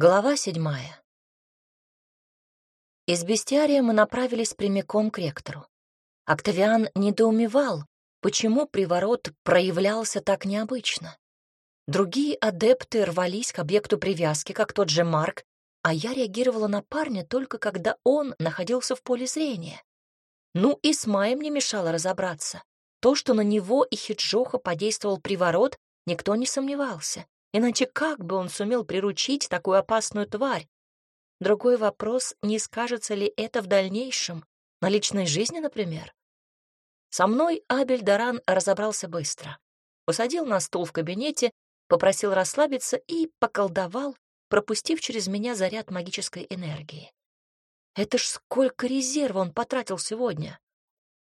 Глава седьмая. Из бестиария мы направились прямиком к ректору. Октавиан недоумевал, почему приворот проявлялся так необычно. Другие адепты рвались к объекту привязки, как тот же Марк, а я реагировала на парня только когда он находился в поле зрения. Ну и с Маем не мешало разобраться. То, что на него и Хиджоха подействовал приворот, никто не сомневался. Иначе как бы он сумел приручить такую опасную тварь? Другой вопрос, не скажется ли это в дальнейшем, на личной жизни, например? Со мной Абель Даран разобрался быстро. Посадил на стул в кабинете, попросил расслабиться и поколдовал, пропустив через меня заряд магической энергии. Это ж сколько резерва он потратил сегодня.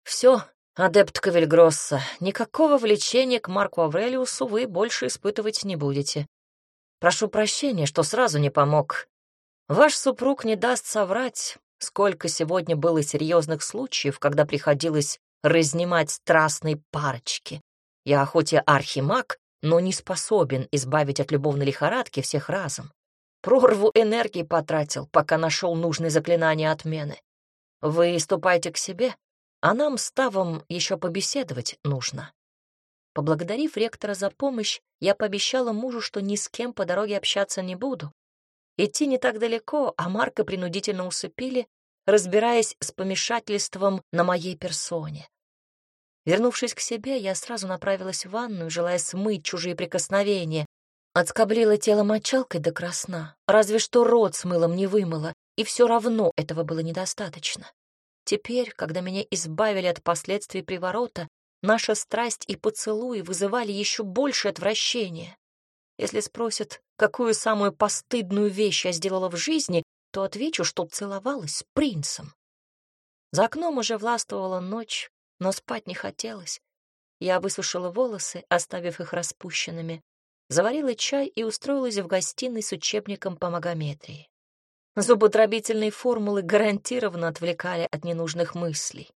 Все, адепт Кавельгросса, никакого влечения к Марку Аврелиусу вы больше испытывать не будете. Прошу прощения, что сразу не помог. Ваш супруг не даст соврать, сколько сегодня было серьезных случаев, когда приходилось разнимать страстные парочки. Я хоть и архимаг, но не способен избавить от любовной лихорадки всех разом. Прорву энергии потратил, пока нашел нужные заклинания отмены. Вы ступайте к себе, а нам с Тавом еще побеседовать нужно. Поблагодарив ректора за помощь, я пообещала мужу, что ни с кем по дороге общаться не буду. Идти не так далеко, а Марка принудительно усыпили, разбираясь с помешательством на моей персоне. Вернувшись к себе, я сразу направилась в ванную, желая смыть чужие прикосновения. Отскоблила тело мочалкой до красна, разве что рот с мылом не вымыла, и все равно этого было недостаточно. Теперь, когда меня избавили от последствий приворота, наша страсть и поцелуи вызывали еще больше отвращения. Если спросят, какую самую постыдную вещь я сделала в жизни, то отвечу, что целовалась с принцем. За окном уже властвовала ночь, но спать не хотелось. Я высушила волосы, оставив их распущенными, заварила чай и устроилась в гостиной с учебником по магометрии. Зубодробительные формулы гарантированно отвлекали от ненужных мыслей.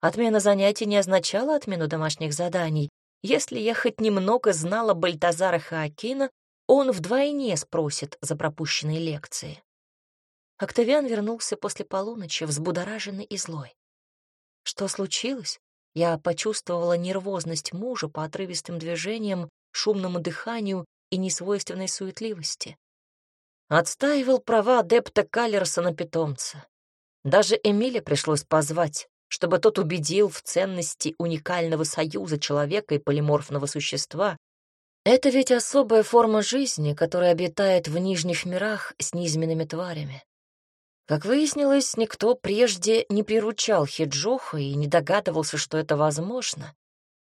Отмена занятий не означала отмену домашних заданий. Если я хоть немного знала Бальтазара Хаакина, он вдвойне спросит за пропущенные лекции. Октавиан вернулся после полуночи, взбудораженный и злой. Что случилось? Я почувствовала нервозность мужа по отрывистым движениям, шумному дыханию и несвойственной суетливости. Отстаивал права адепта Каллерса на питомца. Даже Эмиля пришлось позвать, чтобы тот убедил в ценности уникального союза человека и полиморфного существа. Это ведь особая форма жизни, которая обитает в нижних мирах с низменными тварями. Как выяснилось, никто прежде не приручал Хиджоха и не догадывался, что это возможно.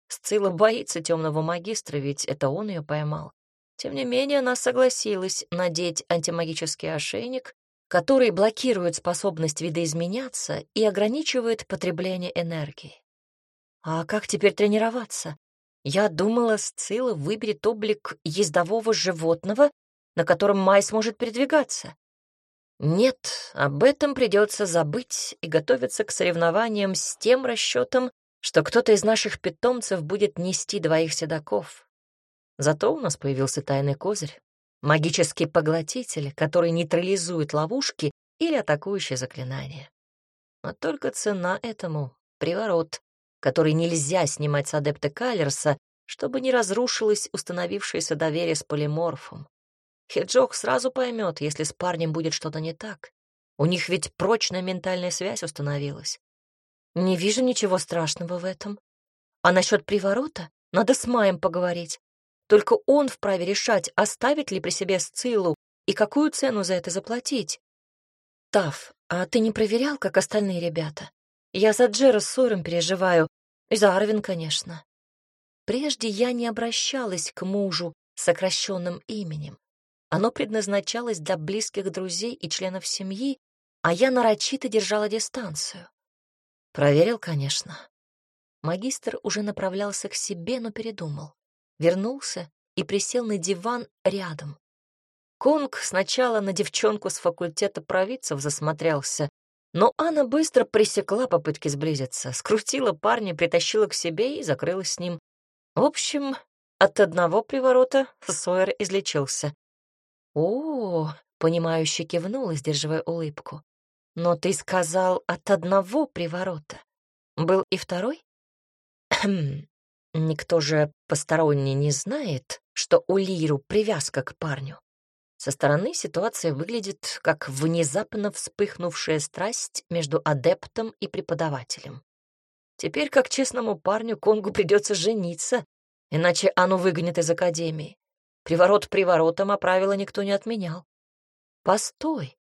Сцилла боится темного магистра, ведь это он ее поймал. Тем не менее, она согласилась надеть антимагический ошейник, который блокирует способность видоизменяться и ограничивает потребление энергии. А как теперь тренироваться? Я думала, Сцилла выберет облик ездового животного, на котором Май сможет передвигаться. Нет, об этом придется забыть и готовиться к соревнованиям с тем расчетом, что кто-то из наших питомцев будет нести двоих седаков. Зато у нас появился тайный козырь — магический поглотитель, который нейтрализует ловушки или атакующие заклинания. Но только цена этому — приворот, который нельзя снимать с адепта Каллерса, чтобы не разрушилось установившееся доверие с полиморфом. Хеджок сразу поймет, если с парнем будет что-то не так. У них ведь прочная ментальная связь установилась. Не вижу ничего страшного в этом. А насчет приворота надо с Маем поговорить. Только он вправе решать, оставить ли при себе Сцилу и какую цену за это заплатить. Тав, а ты не проверял, как остальные ребята? Я за Джера с Сойром переживаю, и за Арвин, конечно. Прежде я не обращалась к мужу с сокращенным именем. Оно предназначалось для близких друзей и членов семьи, а я нарочито держала дистанцию. Проверил, конечно. Магистр уже направлялся к себе, но передумал. Вернулся и присел на диван рядом. Конг сначала на девчонку с факультета провидцев засмотрелся, но Анна быстро пресекла попытки сблизиться, скрутила парня, притащила к себе и закрылась с ним. В общем, от одного приворота Сойер излечился. О, понимающе кивнула, сдерживая улыбку. Но ты сказал от одного приворота. Был и второй? Никто же посторонний не знает, что у Лиру привязка к парню. Со стороны ситуация выглядит как внезапно вспыхнувшая страсть между адептом и преподавателем. Теперь, как честному парню, Конгу придется жениться, иначе Ану выгонят из академии. Приворот приворотом, а правила никто не отменял. Постой,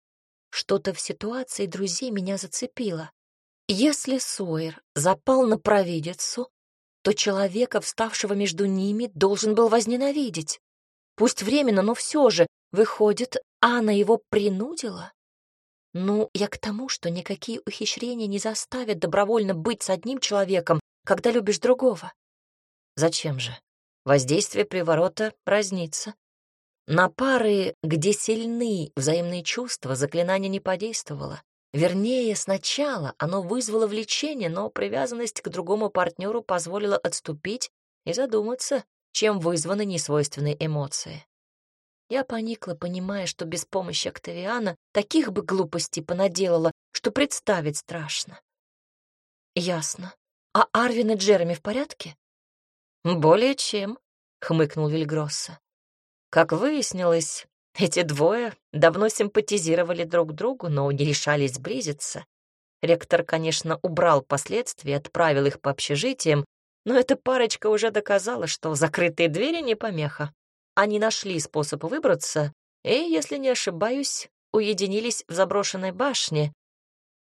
что-то в ситуации друзей меня зацепило. Если Сойер запал на провидицу, то человека, вставшего между ними, должен был возненавидеть. Пусть временно, но все же, выходит, Анна его принудила? Ну, я к тому, что никакие ухищрения не заставят добровольно быть с одним человеком, когда любишь другого. Зачем же? Воздействие приворота разнится. На пары, где сильны взаимные чувства, заклинание не подействовало. Вернее, сначала оно вызвало влечение, но привязанность к другому партнеру позволила отступить и задуматься, чем вызваны несвойственные эмоции. Я поникла, понимая, что без помощи Октавиана таких бы глупостей понаделала, что представить страшно. Ясно. А Арвин и Джереми в порядке? Более чем, хмыкнул Вильгросса. Как выяснилось, эти двое давно симпатизировали друг другу, но не решались сблизиться. Ректор, конечно, убрал последствия, отправил их по общежитиям, но эта парочка уже доказала, что закрытые двери не помеха. Они нашли способ выбраться и, если не ошибаюсь, уединились в заброшенной башне.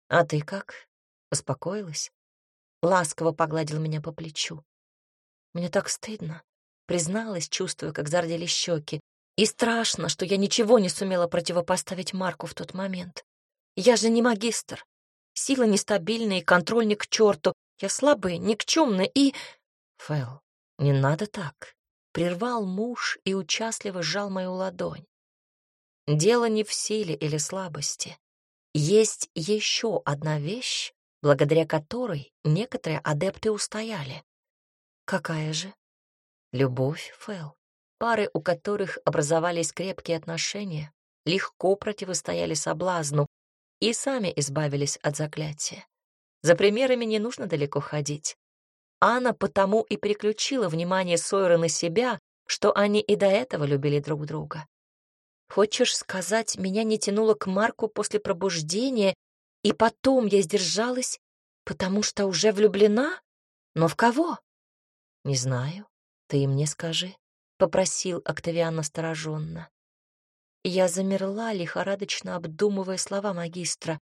А ты как? Успокоилась? Ласково погладил меня по плечу. Мне так стыдно. Призналась, чувствуя, как зардели щеки. И страшно, что я ничего не сумела противопоставить Марку в тот момент. Я же не магистр. Сила нестабильная и контроль ни к черту. Я слабый, никчемный и... Фэл, не надо так. Прервал муж и участливо сжал мою ладонь. Дело не в силе или слабости. Есть еще одна вещь, благодаря которой некоторые адепты устояли. Какая же? Любовь, Фэл. Пары, у которых образовались крепкие отношения, легко противостояли соблазну и сами избавились от заклятия. За примерами не нужно далеко ходить. Анна потому и переключила внимание Сойера на себя, что они и до этого любили друг друга. Хочешь сказать, меня не тянуло к Марку после пробуждения, и потом я сдержалась, потому что уже влюблена? Но в кого? Не знаю. Ты мне скажи. — попросил Октавиан настороженно. Я замерла, лихорадочно обдумывая слова магистра.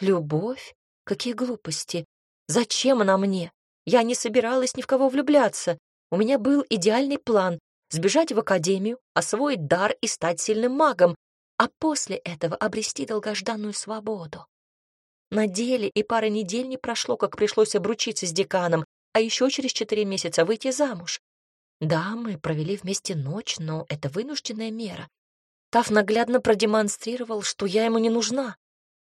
«Любовь? Какие глупости! Зачем она мне? Я не собиралась ни в кого влюбляться. У меня был идеальный план — сбежать в академию, освоить дар и стать сильным магом, а после этого обрести долгожданную свободу. На деле и пары недель не прошло, как пришлось обручиться с деканом, а еще через четыре месяца выйти замуж. Да, мы провели вместе ночь, но это вынужденная мера. Таф наглядно продемонстрировал, что я ему не нужна.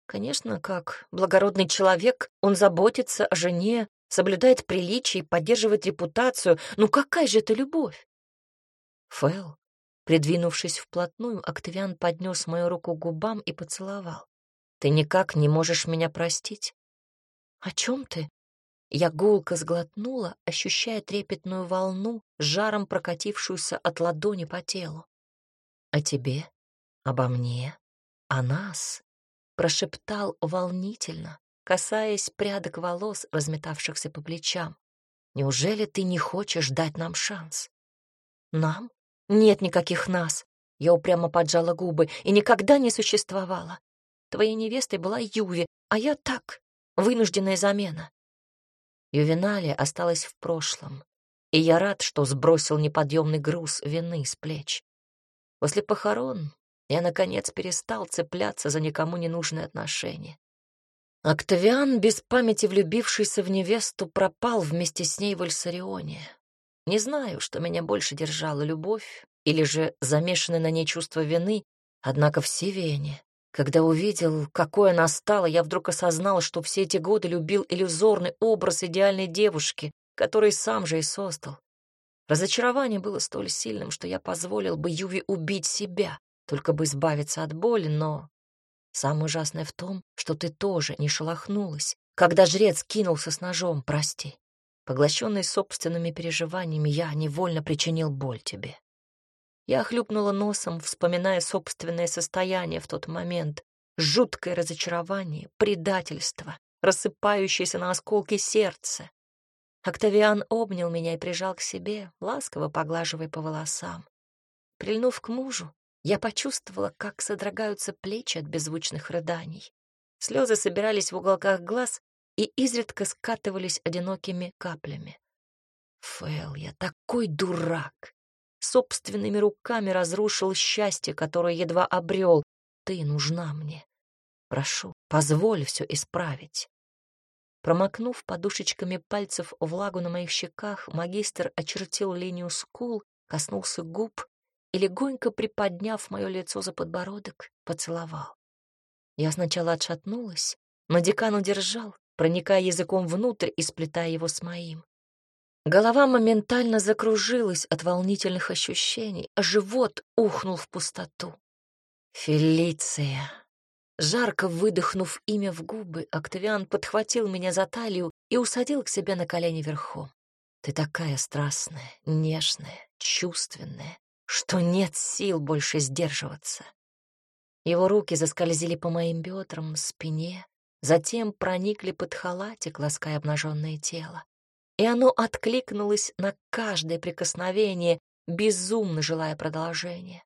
Конечно, как благородный человек, он заботится о жене, соблюдает приличие и поддерживает репутацию. Ну какая же это любовь? Фэл, придвинувшись вплотную, Октавиан поднес мою руку к губам и поцеловал. Ты никак не можешь меня простить. О чем ты? Я гулко сглотнула, ощущая трепетную волну, жаром прокатившуюся от ладони по телу. «О тебе? Обо мне? О нас?» — прошептал волнительно, касаясь прядок волос, разметавшихся по плечам. «Неужели ты не хочешь дать нам шанс?» «Нам? Нет никаких нас!» Я упрямо поджала губы и никогда не существовала. Твоей невестой была Юви, а я так, вынужденная замена. Ювеналия осталась в прошлом, и я рад, что сбросил неподъемный груз вины с плеч. После похорон я, наконец, перестал цепляться за никому не нужные отношения. Октавиан, без памяти влюбившийся в невесту, пропал вместе с ней в Альсарионе. Не знаю, что меня больше держала, любовь или же замешанное на ней чувство вины, однако в Севене когда увидел, какой она стала, я вдруг осознал, что все эти годы любил иллюзорный образ идеальной девушки, который сам же и создал. Разочарование было столь сильным, что я позволил бы Юве убить себя, только бы избавиться от боли, но... Самое ужасное в том, что ты тоже не шелохнулась, когда жрец кинулся с ножом, прости. Поглощенный собственными переживаниями, я невольно причинил боль тебе. Я хлюпнула носом, вспоминая собственное состояние в тот момент. Жуткое разочарование, предательство, рассыпающееся на осколки сердце. Октавиан обнял меня и прижал к себе, ласково поглаживая по волосам. Прильнув к мужу, я почувствовала, как содрогаются плечи от беззвучных рыданий. Слезы собирались в уголках глаз и изредка скатывались одинокими каплями. Фэл, я такой дурак! Собственными руками разрушил счастье, которое едва обрел. Ты нужна мне. Прошу, позволь все исправить. Промокнув подушечками пальцев влагу на моих щеках, магистр очертил линию скул, коснулся губ и, легонько приподняв мое лицо за подбородок, поцеловал. Я сначала отшатнулась, но декан удержал, проникая языком внутрь и сплетая его с моим. Голова моментально закружилась от волнительных ощущений, а живот ухнул в пустоту. Фелиция. Жарко выдохнув имя в губы, Октавиан подхватил меня за талию и усадил к себе на колени верхом. Ты такая страстная, нежная, чувственная, что нет сил больше сдерживаться. Его руки заскользили по моим бедрам, спине, затем проникли под халатик, лаская обнаженное тело. И оно откликнулось на каждое прикосновение, безумно желая продолжения.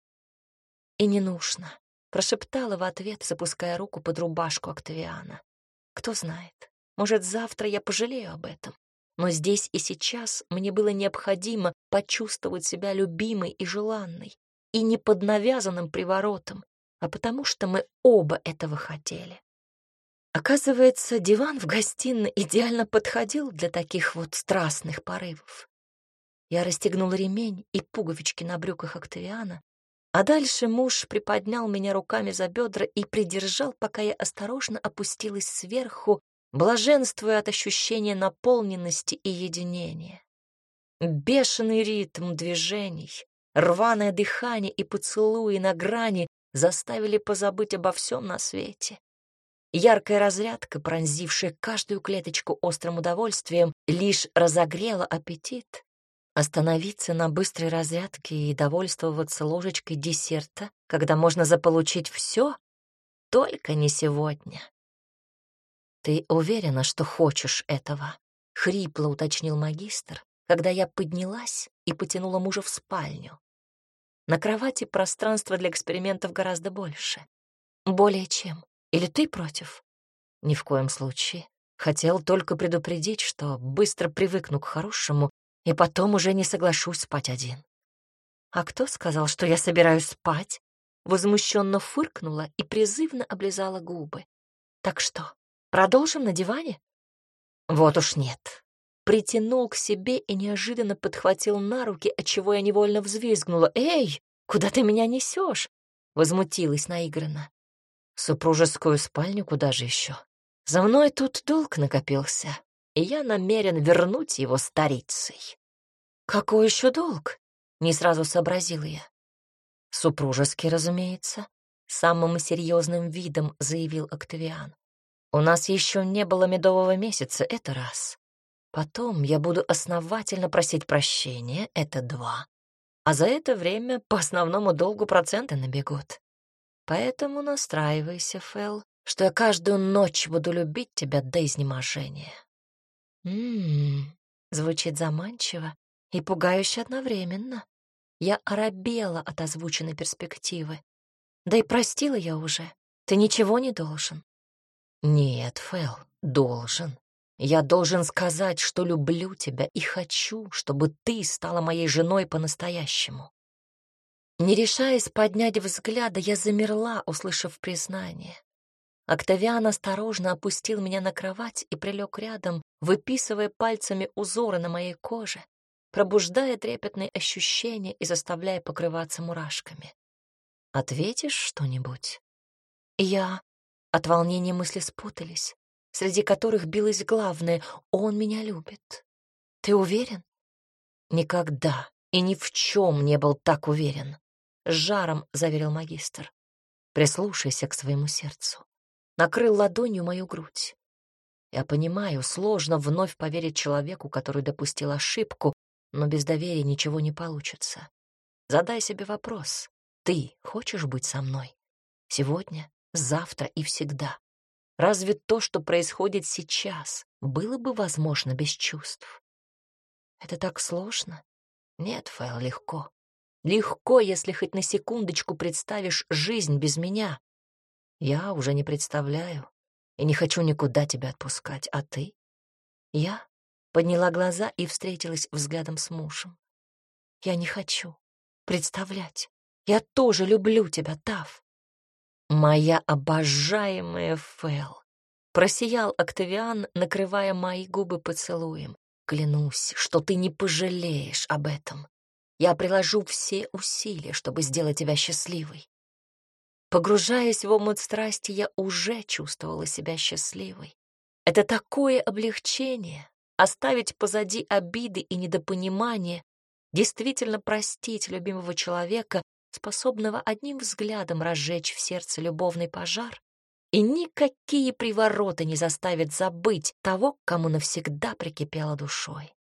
И не нужно прошептала в ответ, запуская руку под рубашку Октавиана. Кто знает, может, завтра я пожалею об этом. Но здесь и сейчас мне было необходимо почувствовать себя любимой и желанной, и не под навязанным приворотом, а потому что мы оба этого хотели. Оказывается, диван в гостиной идеально подходил для таких вот страстных порывов. Я расстегнула ремень и пуговички на брюках Октавиана, а дальше муж приподнял меня руками за бедра и придержал, пока я осторожно опустилась сверху, блаженствуя от ощущения наполненности и единения. Бешеный ритм движений, рваное дыхание и поцелуи на грани заставили позабыть обо всем на свете. Яркая разрядка, пронзившая каждую клеточку острым удовольствием, лишь разогрела аппетит, Остановиться на быстрой разрядке и довольствоваться ложечкой десерта, когда можно заполучить все, только не сегодня. «Ты уверена, что хочешь этого?» — хрипло уточнил магистр, когда я поднялась и потянула мужа в спальню. На кровати пространства для экспериментов гораздо больше. Более чем. Или ты против? Ни в коем случае. Хотел только предупредить, что быстро привыкну к хорошему и потом уже не соглашусь спать один. А кто сказал, что я собираюсь спать? Возмущенно фыркнула и призывно облизала губы. Так что, продолжим на диване? Вот уж нет. Притянул к себе и неожиданно подхватил на руки, отчего я невольно взвизгнула. «Эй, куда ты меня несешь? Возмутилась наигранно. Супружескую спальню куда же еще? За мной тут долг накопился и я намерен вернуть его старицей. «Какой еще долг?» — не сразу сообразила я. «Супружеский, разумеется», — самым серьезным видом заявил Октавиан. «У нас еще не было медового месяца, это раз. Потом я буду основательно просить прощения, это два. А за это время по основному долгу проценты набегут. Поэтому настраивайся, Фэл, что я каждую ночь буду любить тебя до изнеможения». Ммм, звучит заманчиво и пугающе одновременно. Я оробела от озвученной перспективы. Да и простила я уже. Ты ничего не должен. Нет, Фэл, должен. Я должен сказать, что люблю тебя и хочу, чтобы ты стала моей женой по-настоящему. Не решаясь поднять взгляда, я замерла, услышав признание. Октавиан осторожно опустил меня на кровать и прилег рядом, выписывая пальцами узоры на моей коже, пробуждая трепетные ощущения и заставляя покрываться мурашками. «Ответишь что-нибудь?» я... От волнения мысли спутались, среди которых билось главное — он меня любит. Ты уверен? Никогда и ни в чем не был так уверен. С жаром заверил магистр. Прислушайся к своему сердцу. Накрыл ладонью мою грудь. Я понимаю, сложно вновь поверить человеку, который допустил ошибку, но без доверия ничего не получится. Задай себе вопрос. Ты хочешь быть со мной? Сегодня, завтра и всегда. Разве то, что происходит сейчас, было бы возможно без чувств? Это так сложно? Нет, Фэл, легко. Легко, если хоть на секундочку представишь жизнь без меня. Я уже не представляю и не хочу никуда тебя отпускать, а ты? Я подняла глаза и встретилась взглядом с мужем. Я не хочу представлять. Я тоже люблю тебя, Тав. Моя обожаемая Фэл. Просиял Октавиан, накрывая мои губы поцелуем. Клянусь, что ты не пожалеешь об этом. Я приложу все усилия, чтобы сделать тебя счастливой. Погружаясь в омут страсти, я уже чувствовала себя счастливой. Это такое облегчение — оставить позади обиды и недопонимания, действительно простить любимого человека, способного одним взглядом разжечь в сердце любовный пожар, и никакие привороты не заставят забыть того, кому навсегда прикипела душой.